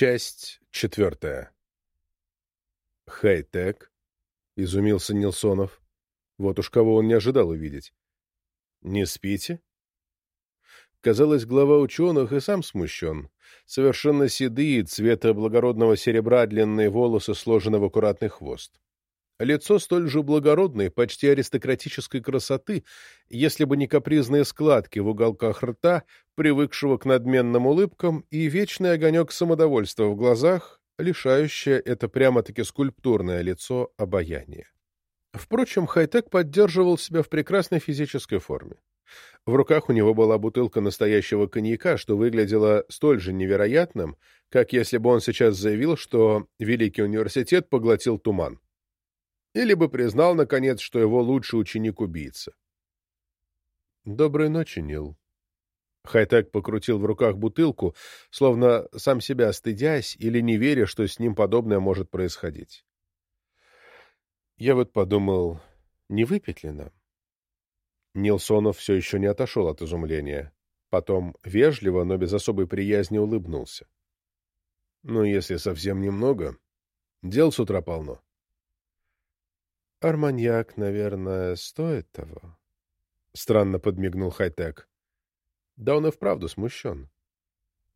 Часть четвертая. «Хай-тек», — изумился Нилсонов. Вот уж кого он не ожидал увидеть. «Не спите?» Казалось, глава ученых и сам смущен. Совершенно седые, цвета благородного серебра длинные волосы сложены в аккуратный хвост. Лицо столь же благородной, почти аристократической красоты, если бы не капризные складки в уголках рта, привыкшего к надменным улыбкам, и вечный огонек самодовольства в глазах, лишающее это прямо-таки скульптурное лицо обаяния. Впрочем, Хайтек поддерживал себя в прекрасной физической форме. В руках у него была бутылка настоящего коньяка, что выглядело столь же невероятным, как если бы он сейчас заявил, что Великий университет поглотил туман или бы признал, наконец, что его лучший ученик — убийца. «Доброй ночи, Нил». Хайтек покрутил в руках бутылку, словно сам себя стыдясь или не веря, что с ним подобное может происходить. Я вот подумал, не выпить ли нам? Нилсонов все еще не отошел от изумления. Потом вежливо, но без особой приязни улыбнулся. Ну, если совсем немного, дел с утра полно. «Арманьяк, наверное, стоит того?» — странно подмигнул Хайтек. Да он и вправду смущен.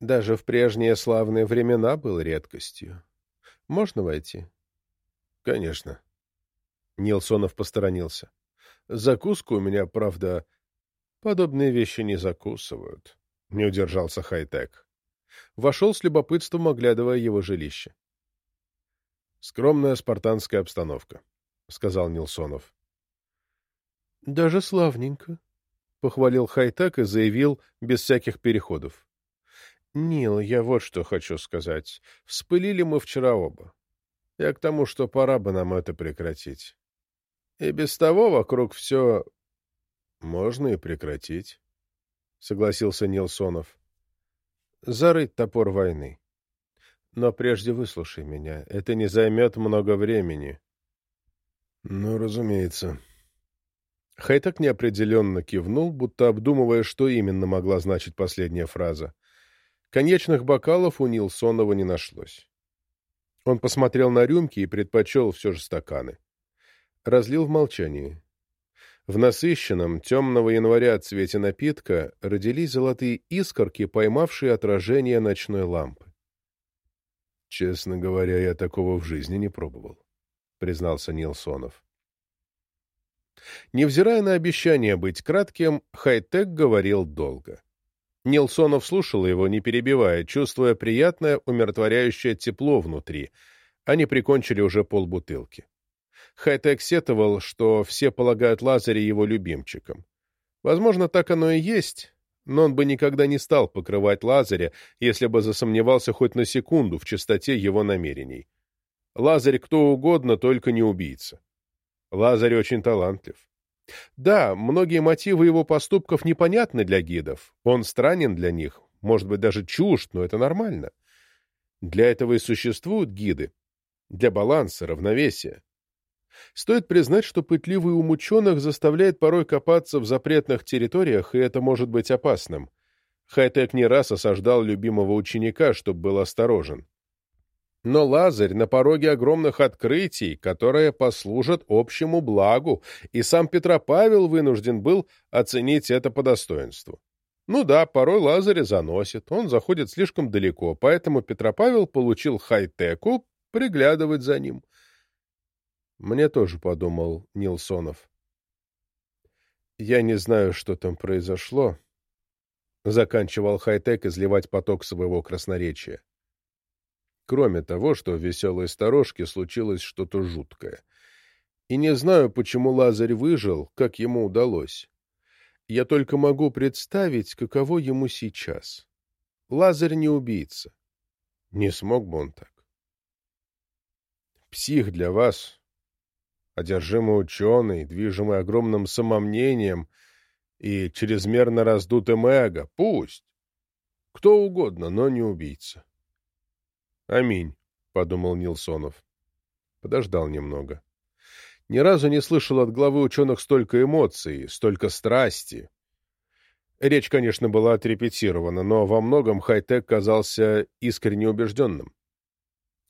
Даже в прежние славные времена был редкостью. Можно войти? — Конечно. Нилсонов посторонился. — Закуску у меня, правда... Подобные вещи не закусывают. Не удержался Хайтек. Вошел с любопытством, оглядывая его жилище. Скромная спартанская обстановка. — сказал Нилсонов. — Даже славненько, — похвалил Хайтек и заявил без всяких переходов. — Нил, я вот что хочу сказать. Вспылили мы вчера оба. Я к тому, что пора бы нам это прекратить. И без того вокруг все... — Можно и прекратить, — согласился Нилсонов. — Зарыть топор войны. Но прежде выслушай меня. Это не займет много времени. — ну, разумеется. Хайтак неопределенно кивнул, будто обдумывая, что именно могла значить последняя фраза. Конечных бокалов у Нилсонова не нашлось. Он посмотрел на рюмки и предпочел все же стаканы. Разлил в молчании. В насыщенном, темного января цвете напитка родились золотые искорки, поймавшие отражение ночной лампы. Честно говоря, я такого в жизни не пробовал признался Нилсонов. Невзирая на обещание быть кратким, Хайтек говорил долго. Нилсонов слушал его, не перебивая, чувствуя приятное, умиротворяющее тепло внутри. Они прикончили уже полбутылки. Хайтек сетовал, что все полагают Лазаря его любимчиком. Возможно, так оно и есть, но он бы никогда не стал покрывать Лазаря, если бы засомневался хоть на секунду в чистоте его намерений. Лазарь кто угодно, только не убийца. Лазарь очень талантлив. Да, многие мотивы его поступков непонятны для гидов. Он странен для них, может быть, даже чужд, но это нормально. Для этого и существуют гиды. Для баланса, равновесия. Стоит признать, что пытливый ум ученых заставляет порой копаться в запретных территориях, и это может быть опасным. Хайтек не раз осаждал любимого ученика, чтобы был осторожен. Но Лазарь на пороге огромных открытий, которые послужат общему благу, и сам Петропавел вынужден был оценить это по достоинству. Ну да, порой Лазаря заносит, он заходит слишком далеко, поэтому Петропавел получил хай-теку приглядывать за ним. Мне тоже подумал Нилсонов. Я не знаю, что там произошло. Заканчивал хай-тек изливать поток своего красноречия кроме того, что в веселой сторожке случилось что-то жуткое. И не знаю, почему Лазарь выжил, как ему удалось. Я только могу представить, каково ему сейчас. Лазарь не убийца. Не смог бы он так. Псих для вас, одержимый ученый, движимый огромным самомнением и чрезмерно раздутым эго, пусть. Кто угодно, но не убийца. «Аминь», — подумал Нилсонов. Подождал немного. Ни разу не слышал от главы ученых столько эмоций, столько страсти. Речь, конечно, была отрепетирована, но во многом Хайтек казался искренне убежденным.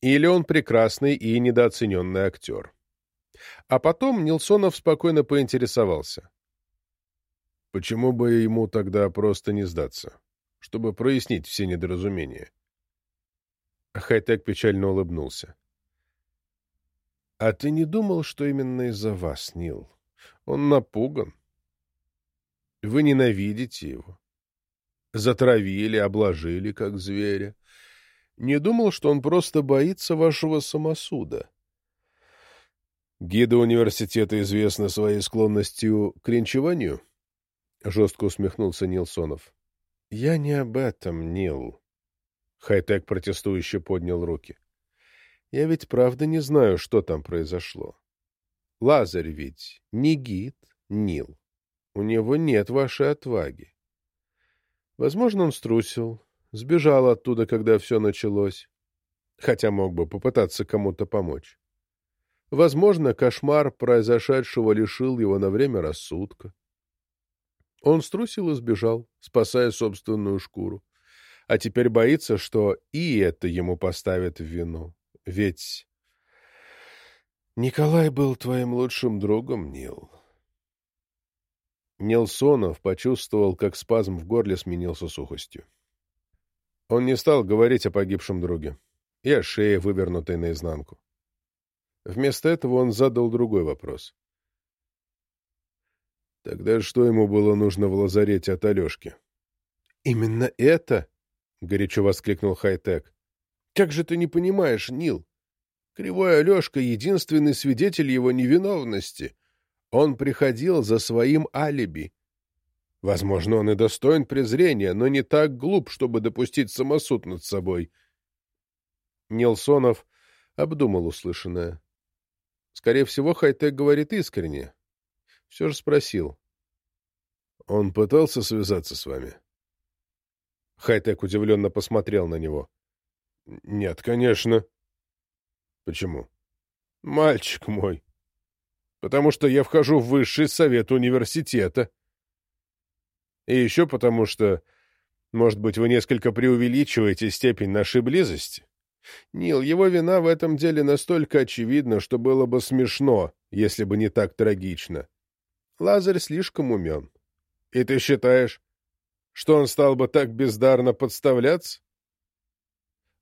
Или он прекрасный и недооцененный актер. А потом Нилсонов спокойно поинтересовался. Почему бы ему тогда просто не сдаться, чтобы прояснить все недоразумения? Хайтек печально улыбнулся. — А ты не думал, что именно из-за вас, Нил? Он напуган. Вы ненавидите его. Затравили, обложили, как зверя. Не думал, что он просто боится вашего самосуда. Гиды университета известны своей склонностью к ренчеванию? Жестко усмехнулся Нилсонов. Я не об этом, Нил. Хайтек протестующе поднял руки. Я ведь правда не знаю, что там произошло. Лазарь ведь не гид, Нил. У него нет вашей отваги. Возможно, он струсил, сбежал оттуда, когда все началось, хотя мог бы попытаться кому-то помочь. Возможно, кошмар произошедшего лишил его на время рассудка. Он струсил и сбежал, спасая собственную шкуру. А теперь боится, что и это ему поставят в вину. Ведь Николай был твоим лучшим другом, Нил. Нилсонов почувствовал, как спазм в горле сменился сухостью. Он не стал говорить о погибшем друге и о шее, вывернутой наизнанку. Вместо этого он задал другой вопрос. Тогда что ему было нужно в лазарете от Алешки? — Именно это? — горячо воскликнул Хайтек. — Как же ты не понимаешь, Нил? Кривой Алешка — единственный свидетель его невиновности. Он приходил за своим алиби. Возможно, он и достоин презрения, но не так глуп, чтобы допустить самосуд над собой. Нилсонов обдумал услышанное. Скорее всего, Хайтек говорит искренне. Все же спросил. «Он пытался связаться с вами?» Хайтек удивленно посмотрел на него. «Нет, конечно». «Почему?» «Мальчик мой, потому что я вхожу в высший совет университета. И еще потому что, может быть, вы несколько преувеличиваете степень нашей близости. Нил, его вина в этом деле настолько очевидна, что было бы смешно, если бы не так трагично. Лазарь слишком умен. И ты считаешь, что он стал бы так бездарно подставляться?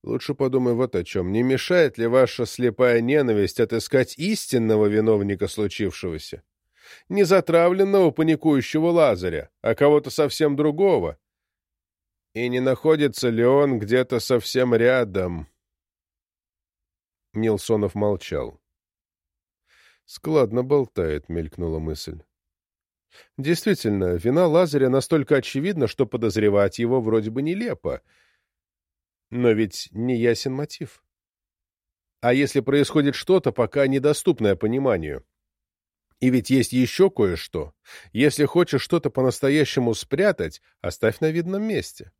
Лучше подумай вот о чем. Не мешает ли ваша слепая ненависть отыскать истинного виновника случившегося? Не затравленного паникующего Лазаря, а кого-то совсем другого. И не находится ли он где-то совсем рядом? Нилсонов молчал. «Складно болтает», — мелькнула мысль. Действительно, вина Лазаря настолько очевидна, что подозревать его вроде бы нелепо — но ведь не ясен мотив. А если происходит что-то, пока недоступное пониманию? И ведь есть еще кое-что. Если хочешь что-то по-настоящему спрятать, оставь на видном месте.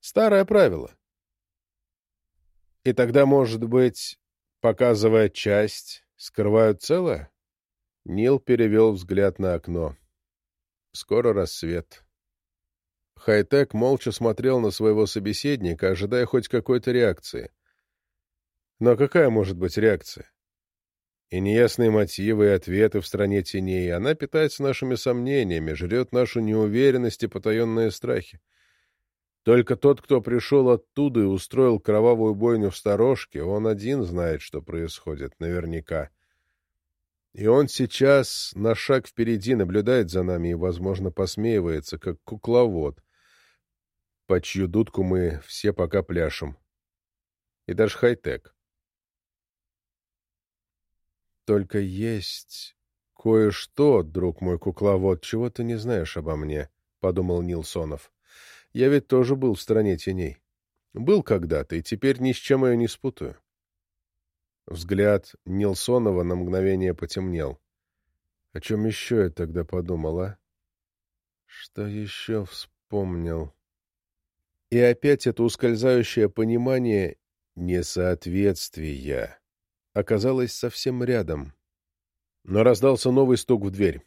Старое правило. И тогда, может быть, показывая часть, скрывают целое? Нил перевел взгляд на окно. Скоро рассвет. Хайтек молча смотрел на своего собеседника, ожидая хоть какой-то реакции. Но какая может быть реакция? И неясные мотивы и ответы в стране теней. Она питается нашими сомнениями, жрет нашу неуверенность и потаенные страхи. Только тот, кто пришел оттуда и устроил кровавую бойню в сторожке, он один знает, что происходит, наверняка. И он сейчас на шаг впереди наблюдает за нами и, возможно, посмеивается, как кукловод — по чью дудку мы все пока пляшем. И даже хай-тек. Только есть кое-что, друг мой кукловод, чего ты не знаешь обо мне, — подумал Нилсонов. Я ведь тоже был в стране теней. Был когда-то, и теперь ни с чем ее не спутаю. Взгляд Нилсонова на мгновение потемнел. О чем еще я тогда подумал, а? Что еще вспомнил? И опять это ускользающее понимание несоответствия оказалось совсем рядом. Но раздался новый стук в дверь.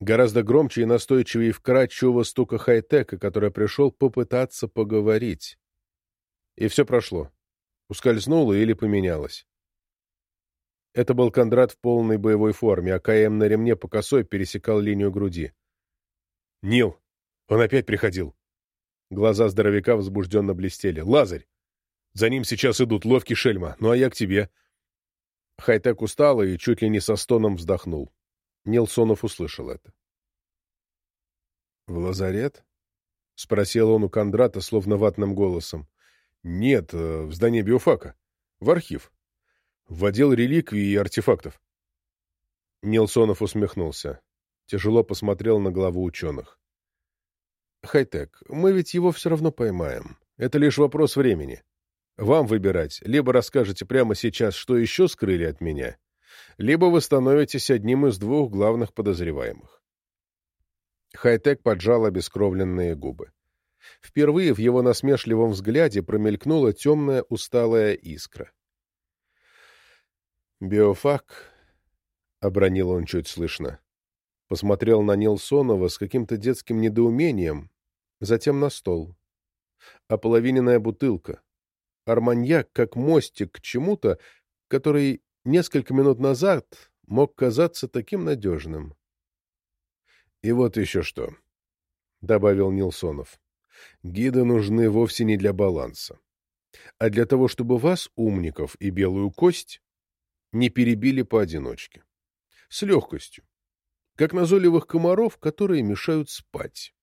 Гораздо громче и настойчивее вкрадчивого стука хай-тека, который пришел попытаться поговорить. И все прошло. Ускользнуло или поменялось. Это был Кондрат в полной боевой форме, а КМ на ремне по косой пересекал линию груди. «Нил! Он опять приходил!» Глаза здоровяка возбужденно блестели. «Лазарь! За ним сейчас идут ловкий шельма, ну а я к тебе!» Хайтек устал и чуть ли не со стоном вздохнул. Нилсонов услышал это. «В лазарет?» — спросил он у Кондрата, словно ватным голосом. «Нет, э, в здание биофака. В архив. В отдел реликвий и артефактов». Нилсонов усмехнулся. Тяжело посмотрел на главу ученых. «Хайтек, мы ведь его все равно поймаем. Это лишь вопрос времени. Вам выбирать. Либо расскажете прямо сейчас, что еще скрыли от меня, либо вы становитесь одним из двух главных подозреваемых. Хайтек поджал обескровленные губы. Впервые в его насмешливом взгляде промелькнула темная усталая искра. «Биофак», — обронил он чуть слышно, посмотрел на Нилсонова с каким-то детским недоумением, затем на стол. Ополовиненная бутылка. Арманьяк как мостик к чему-то, который несколько минут назад мог казаться таким надежным. «И вот еще что», — добавил Нилсонов. «Гиды нужны вовсе не для баланса, а для того, чтобы вас, умников и белую кость, не перебили поодиночке. С легкостью, как назойливых комаров, которые мешают спать».